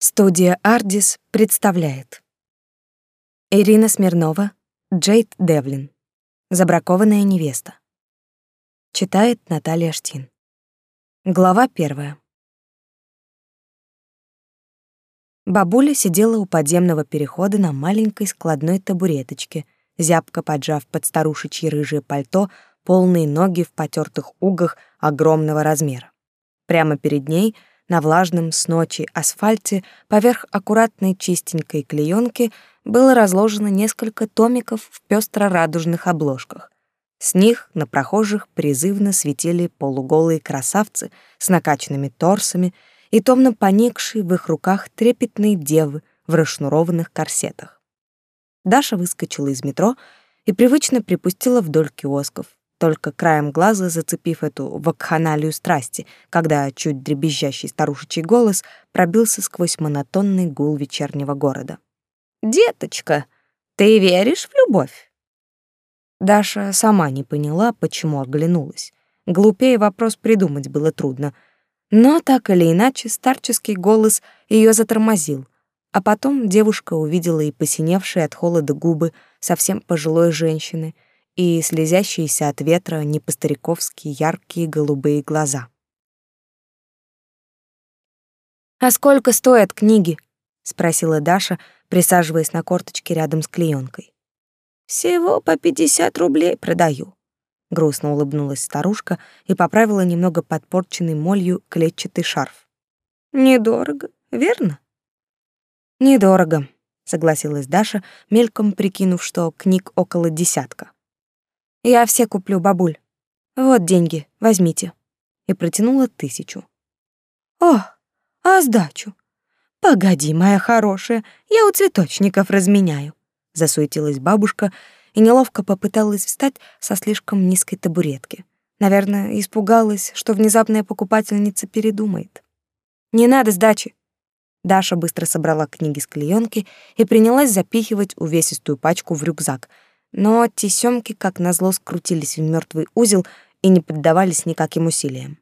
Студия «Ардис» представляет. Ирина Смирнова, Джейд Девлин. Забракованная невеста. Читает Наталья Штин. Глава первая. Бабуля сидела у подземного перехода на маленькой складной табуреточке, зябко поджав под старушечье рыжее пальто полные ноги в потертых угах огромного размера. Прямо перед ней — на влажном с ночи асфальте поверх аккуратной чистенькой клеенки было разложено несколько томиков в пестро-радужных обложках. С них на прохожих призывно светили полуголые красавцы с накачанными торсами и томно поникшие в их руках трепетные девы в расшнурованных корсетах. Даша выскочила из метро и привычно припустила вдоль киосков, только краем глаза зацепив эту вакханалию страсти, когда чуть дребезжащий старушечий голос пробился сквозь монотонный гул вечернего города. «Деточка, ты веришь в любовь?» Даша сама не поняла, почему оглянулась. Глупее вопрос придумать было трудно. Но так или иначе старческий голос ее затормозил, а потом девушка увидела и посиневшие от холода губы совсем пожилой женщины — и слезящиеся от ветра не яркие голубые глаза. «А сколько стоят книги?» — спросила Даша, присаживаясь на корточке рядом с клеенкой. «Всего по пятьдесят рублей продаю», — грустно улыбнулась старушка и поправила немного подпорченный молью клетчатый шарф. «Недорого, верно?» «Недорого», — согласилась Даша, мельком прикинув, что книг около десятка. Я все куплю, бабуль. Вот деньги, возьмите. И протянула тысячу. О, а сдачу? Погоди, моя хорошая, я у цветочников разменяю. Засуетилась бабушка и неловко попыталась встать со слишком низкой табуретки. Наверное, испугалась, что внезапная покупательница передумает. Не надо сдачи. Даша быстро собрала книги с клеёнки и принялась запихивать увесистую пачку в рюкзак — но тесёмки, как назло, скрутились в мёртвый узел и не поддавались никаким усилиям.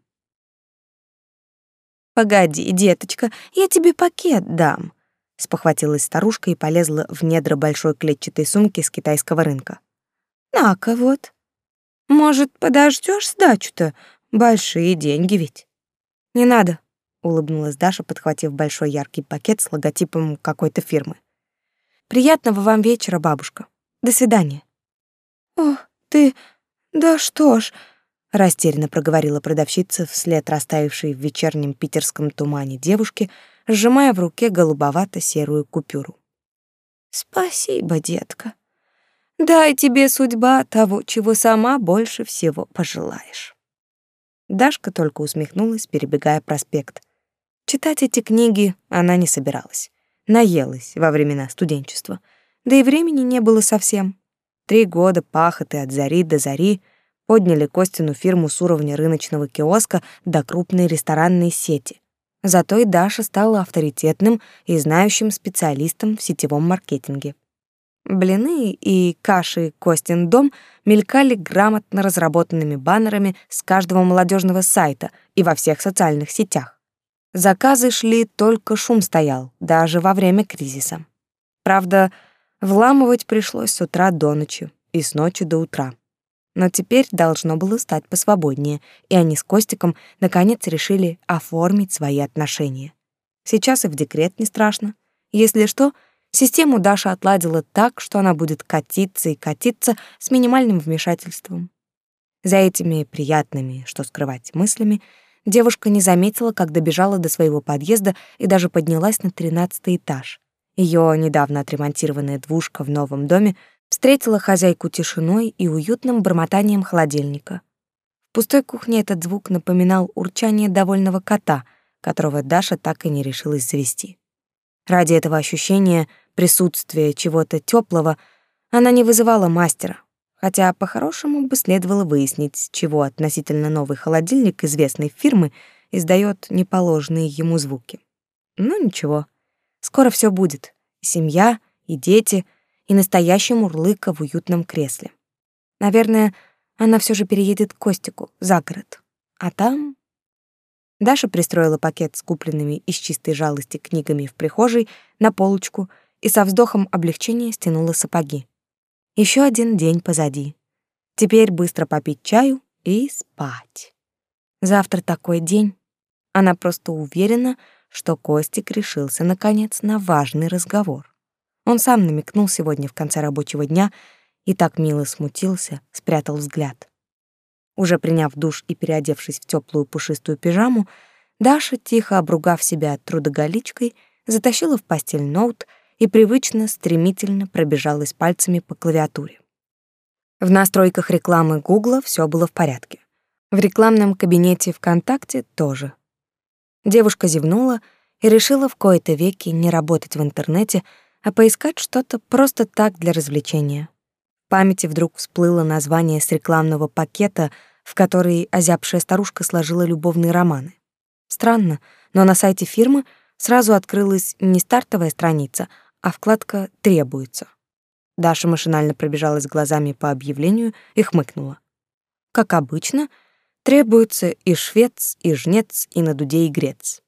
«Погоди, деточка, я тебе пакет дам», — спохватилась старушка и полезла в недра большой клетчатой сумки с китайского рынка. «На-ка вот. Может, подождёшь сдачу-то? Большие деньги ведь». «Не надо», — улыбнулась Даша, подхватив большой яркий пакет с логотипом какой-то фирмы. «Приятного вам вечера, бабушка». До свидания. Ох, ты... Да что ж... Растерянно проговорила продавщица вслед растаявшей в вечернем питерском тумане девушки, сжимая в руке голубовато-серую купюру. Спасибо, детка. Дай тебе судьба того, чего сама больше всего пожелаешь. Дашка только усмехнулась, перебегая проспект. Читать эти книги она не собиралась. Наелась во времена студенчества — да и времени не было совсем. Три года пахоты от зари до зари подняли Костину фирму с уровня рыночного киоска до крупной ресторанной сети. Зато и Даша стала авторитетным и знающим специалистом в сетевом маркетинге. Блины и каши Костин дом мелькали грамотно разработанными баннерами с каждого молодежного сайта и во всех социальных сетях. Заказы шли, только шум стоял, даже во время кризиса. Правда, Вламывать пришлось с утра до ночи и с ночи до утра. Но теперь должно было стать посвободнее, и они с Костиком наконец решили оформить свои отношения. Сейчас и в декрет не страшно. Если что, систему Даша отладила так, что она будет катиться и катиться с минимальным вмешательством. За этими приятными, что скрывать, мыслями девушка не заметила, как добежала до своего подъезда и даже поднялась на тринадцатый этаж. Ее недавно отремонтированная двушка в новом доме встретила хозяйку тишиной и уютным бормотанием холодильника. В пустой кухне этот звук напоминал урчание довольного кота, которого Даша так и не решилась завести. Ради этого ощущения присутствия чего-то теплого она не вызывала мастера, хотя по-хорошему бы следовало выяснить, чего относительно новый холодильник известной фирмы издает неположенные ему звуки. Ну ничего, Скоро все будет. И семья, и дети, и настоящий мурлыка в уютном кресле. Наверное, она все же переедет к Костику за город. А там Даша пристроила пакет с купленными из чистой жалости книгами в прихожей на полочку и со вздохом облегчения стянула сапоги. Еще один день позади. Теперь быстро попить чаю и спать. Завтра такой день. Она просто уверена, что Костик решился наконец на важный разговор. Он сам намекнул сегодня в конце рабочего дня и так мило смутился, спрятал взгляд. Уже приняв душ и переодевшись в теплую пушистую пижаму, Даша, тихо обругав себя трудоголичкой, затащила в постель ноут и привычно, стремительно пробежалась пальцами по клавиатуре. В настройках рекламы Гугла все было в порядке. В рекламном кабинете ВКонтакте тоже. Девушка зевнула и решила в кои-то веки не работать в интернете, а поискать что-то просто так для развлечения. В памяти вдруг всплыло название с рекламного пакета, в который озябшая старушка сложила любовные романы. Странно, но на сайте фирмы сразу открылась не стартовая страница, а вкладка «Требуется». Даша машинально пробежалась глазами по объявлению и хмыкнула. Как обычно, требуется и швец, и жнец, и на дуде и грец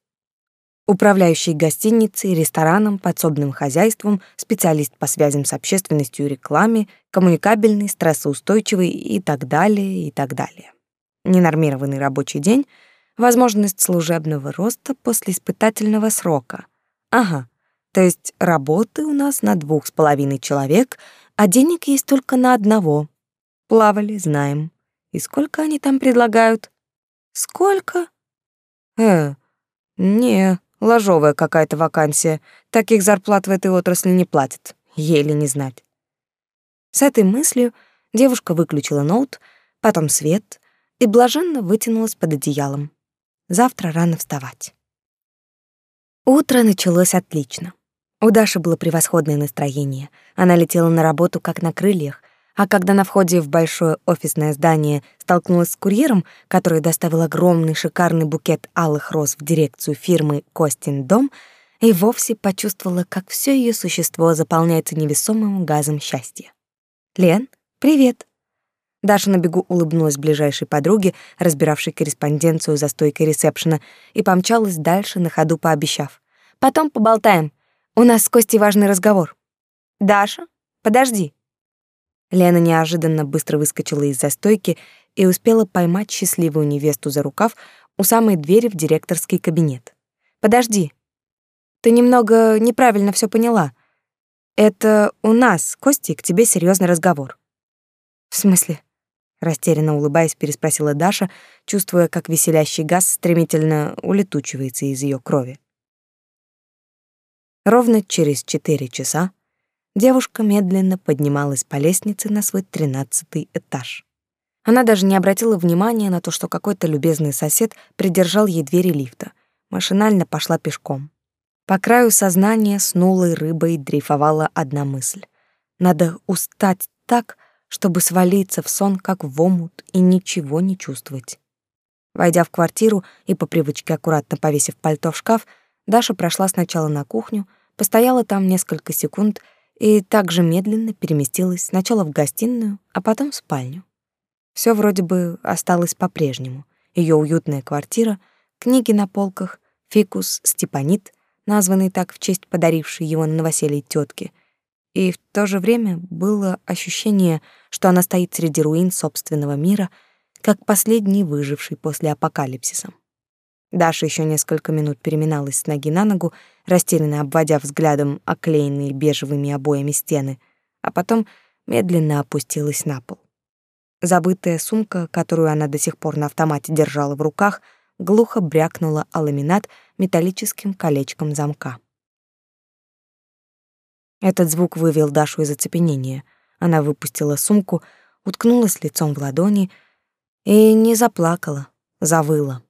управляющий гостиницей, рестораном, подсобным хозяйством, специалист по связям с общественностью и рекламе, коммуникабельный, стрессоустойчивый и так далее, и так далее. Ненормированный рабочий день, возможность служебного роста после испытательного срока. Ага, то есть работы у нас на двух с половиной человек, а денег есть только на одного. Плавали, знаем. И сколько они там предлагают? Сколько? Э, не, Ложовая какая-то вакансия. Таких зарплат в этой отрасли не платят. Еле не знать. С этой мыслью девушка выключила ноут, потом свет и блаженно вытянулась под одеялом. Завтра рано вставать. Утро началось отлично. У Даши было превосходное настроение. Она летела на работу как на крыльях, а когда на входе в большое офисное здание столкнулась с курьером, который доставил огромный шикарный букет алых роз в дирекцию фирмы «Костин дом», и вовсе почувствовала, как все ее существо заполняется невесомым газом счастья. «Лен, привет!» Даша на бегу улыбнулась ближайшей подруге, разбиравшей корреспонденцию за стойкой ресепшена, и помчалась дальше, на ходу пообещав. «Потом поболтаем. У нас с Костей важный разговор». «Даша, подожди!» Лена неожиданно быстро выскочила из застойки и успела поймать счастливую невесту за рукав у самой двери в директорский кабинет. «Подожди. Ты немного неправильно все поняла. Это у нас, Кости, к тебе серьезный разговор». «В смысле?» Растерянно улыбаясь, переспросила Даша, чувствуя, как веселящий газ стремительно улетучивается из ее крови. Ровно через четыре часа девушка медленно поднималась по лестнице на свой тринадцатый этаж. Она даже не обратила внимания на то, что какой-то любезный сосед придержал ей двери лифта. Машинально пошла пешком. По краю сознания с нулой рыбой дрейфовала одна мысль. Надо устать так, чтобы свалиться в сон, как в омут, и ничего не чувствовать. Войдя в квартиру и по привычке аккуратно повесив пальто в шкаф, Даша прошла сначала на кухню, постояла там несколько секунд и также медленно переместилась сначала в гостиную, а потом в спальню. Все вроде бы осталось по-прежнему. Ее уютная квартира, книги на полках, фикус степанит, названный так в честь подарившей его на новоселье тетки. И в то же время было ощущение, что она стоит среди руин собственного мира, как последний выживший после апокалипсиса. Даша еще несколько минут переминалась с ноги на ногу, растерянно обводя взглядом оклеенные бежевыми обоями стены, а потом медленно опустилась на пол. Забытая сумка, которую она до сих пор на автомате держала в руках, глухо брякнула о ламинат металлическим колечком замка. Этот звук вывел Дашу из оцепенения. Она выпустила сумку, уткнулась лицом в ладони и не заплакала, завыла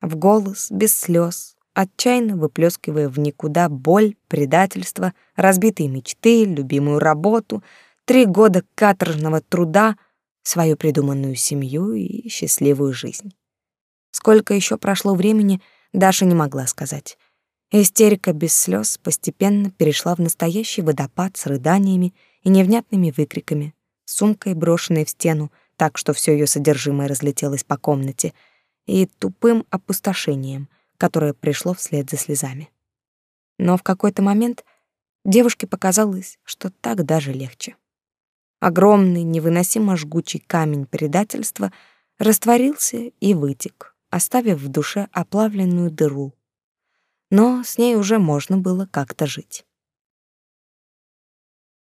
в голос, без слез, отчаянно выплескивая в никуда боль, предательство, разбитые мечты, любимую работу, три года каторжного труда, свою придуманную семью и счастливую жизнь. Сколько еще прошло времени, Даша не могла сказать. Истерика без слез постепенно перешла в настоящий водопад с рыданиями и невнятными выкриками, сумкой, брошенной в стену, так что все ее содержимое разлетелось по комнате — и тупым опустошением, которое пришло вслед за слезами. Но в какой-то момент девушке показалось, что так даже легче. Огромный, невыносимо жгучий камень предательства растворился и вытек, оставив в душе оплавленную дыру. Но с ней уже можно было как-то жить.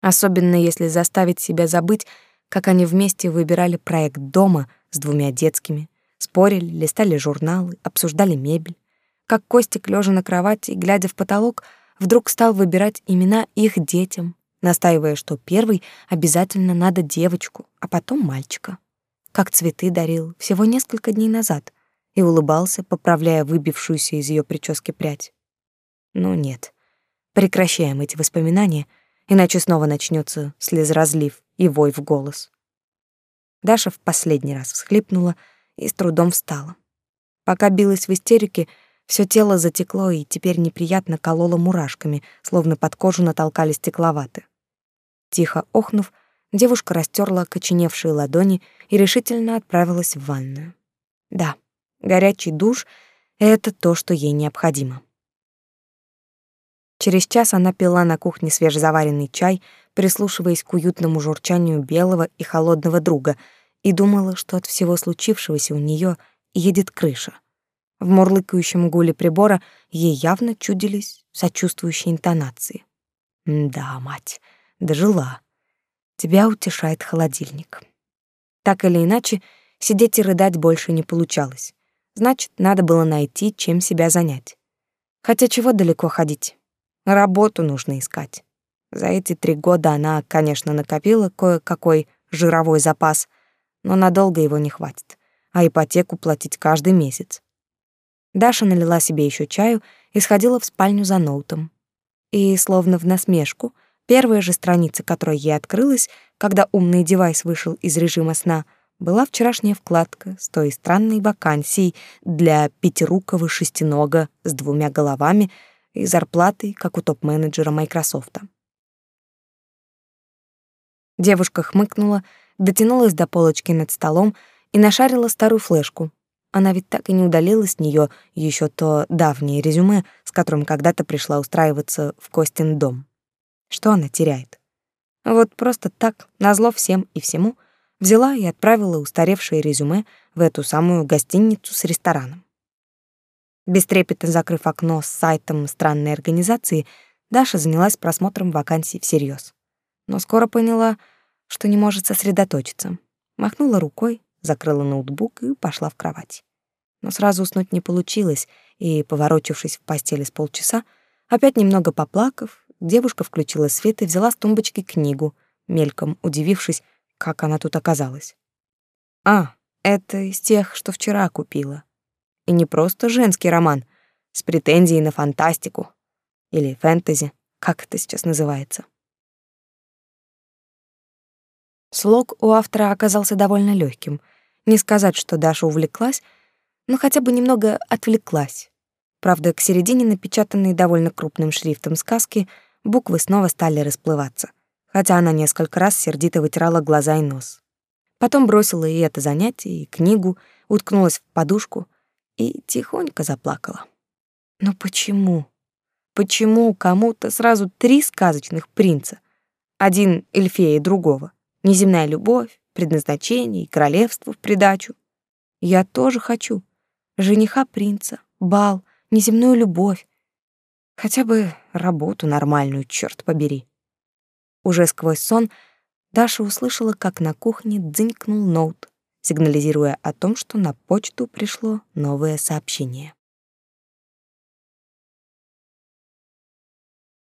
Особенно если заставить себя забыть, как они вместе выбирали проект дома с двумя детскими, спорили, листали журналы, обсуждали мебель, как Костик, лежа на кровати, глядя в потолок, вдруг стал выбирать имена их детям, настаивая, что первый обязательно надо девочку, а потом мальчика. Как цветы дарил всего несколько дней назад и улыбался, поправляя выбившуюся из ее прически прядь. Ну нет, прекращаем эти воспоминания, иначе снова начнется слезразлив и вой в голос. Даша в последний раз всхлипнула и с трудом встала. Пока билась в истерике, все тело затекло и теперь неприятно кололо мурашками, словно под кожу натолкали стекловаты. Тихо охнув, девушка растерла окоченевшие ладони и решительно отправилась в ванную. Да, горячий душ — это то, что ей необходимо. Через час она пила на кухне свежезаваренный чай, прислушиваясь к уютному журчанию белого и холодного друга, и думала, что от всего случившегося у нее едет крыша. В мурлыкающем гуле прибора ей явно чудились сочувствующие интонации. «Да, мать, дожила. Тебя утешает холодильник». Так или иначе, сидеть и рыдать больше не получалось. Значит, надо было найти, чем себя занять. Хотя чего далеко ходить? Работу нужно искать. За эти три года она, конечно, накопила кое-какой жировой запас, но надолго его не хватит, а ипотеку платить каждый месяц. Даша налила себе еще чаю и сходила в спальню за ноутом. И, словно в насмешку, первая же страница, которая ей открылась, когда умный девайс вышел из режима сна, была вчерашняя вкладка с той странной вакансией для пятирукого шестинога с двумя головами и зарплатой, как у топ-менеджера Майкрософта. Девушка хмыкнула, дотянулась до полочки над столом и нашарила старую флешку, она ведь так и не удалила с нее еще то давнее резюме, с которым когда-то пришла устраиваться в Костин дом. Что она теряет? Вот просто так, назло всем и всему, взяла и отправила устаревшее резюме в эту самую гостиницу с рестораном. Бестрепетно закрыв окно с сайтом странной организации, Даша занялась просмотром вакансий всерьез. Но скоро поняла, что не может сосредоточиться. Махнула рукой, закрыла ноутбук и пошла в кровать. Но сразу уснуть не получилось, и, поворочившись в постели с полчаса, опять немного поплакав, девушка включила свет и взяла с тумбочки книгу, мельком удивившись, как она тут оказалась. А, это из тех, что вчера купила. И не просто женский роман с претензией на фантастику или фэнтези, как это сейчас называется. Слог у автора оказался довольно легким. Не сказать, что Даша увлеклась, но хотя бы немного отвлеклась. Правда, к середине напечатанной довольно крупным шрифтом сказки буквы снова стали расплываться, хотя она несколько раз сердито вытирала глаза и нос. Потом бросила и это занятие, и книгу, уткнулась в подушку и тихонько заплакала. Но почему? Почему кому-то сразу три сказочных принца? Один эльфея другого неземная любовь, предназначение и королевство в придачу. Я тоже хочу. Жениха принца, бал, неземную любовь. Хотя бы работу нормальную, черт побери. Уже сквозь сон Даша услышала, как на кухне дзынькнул ноут, сигнализируя о том, что на почту пришло новое сообщение.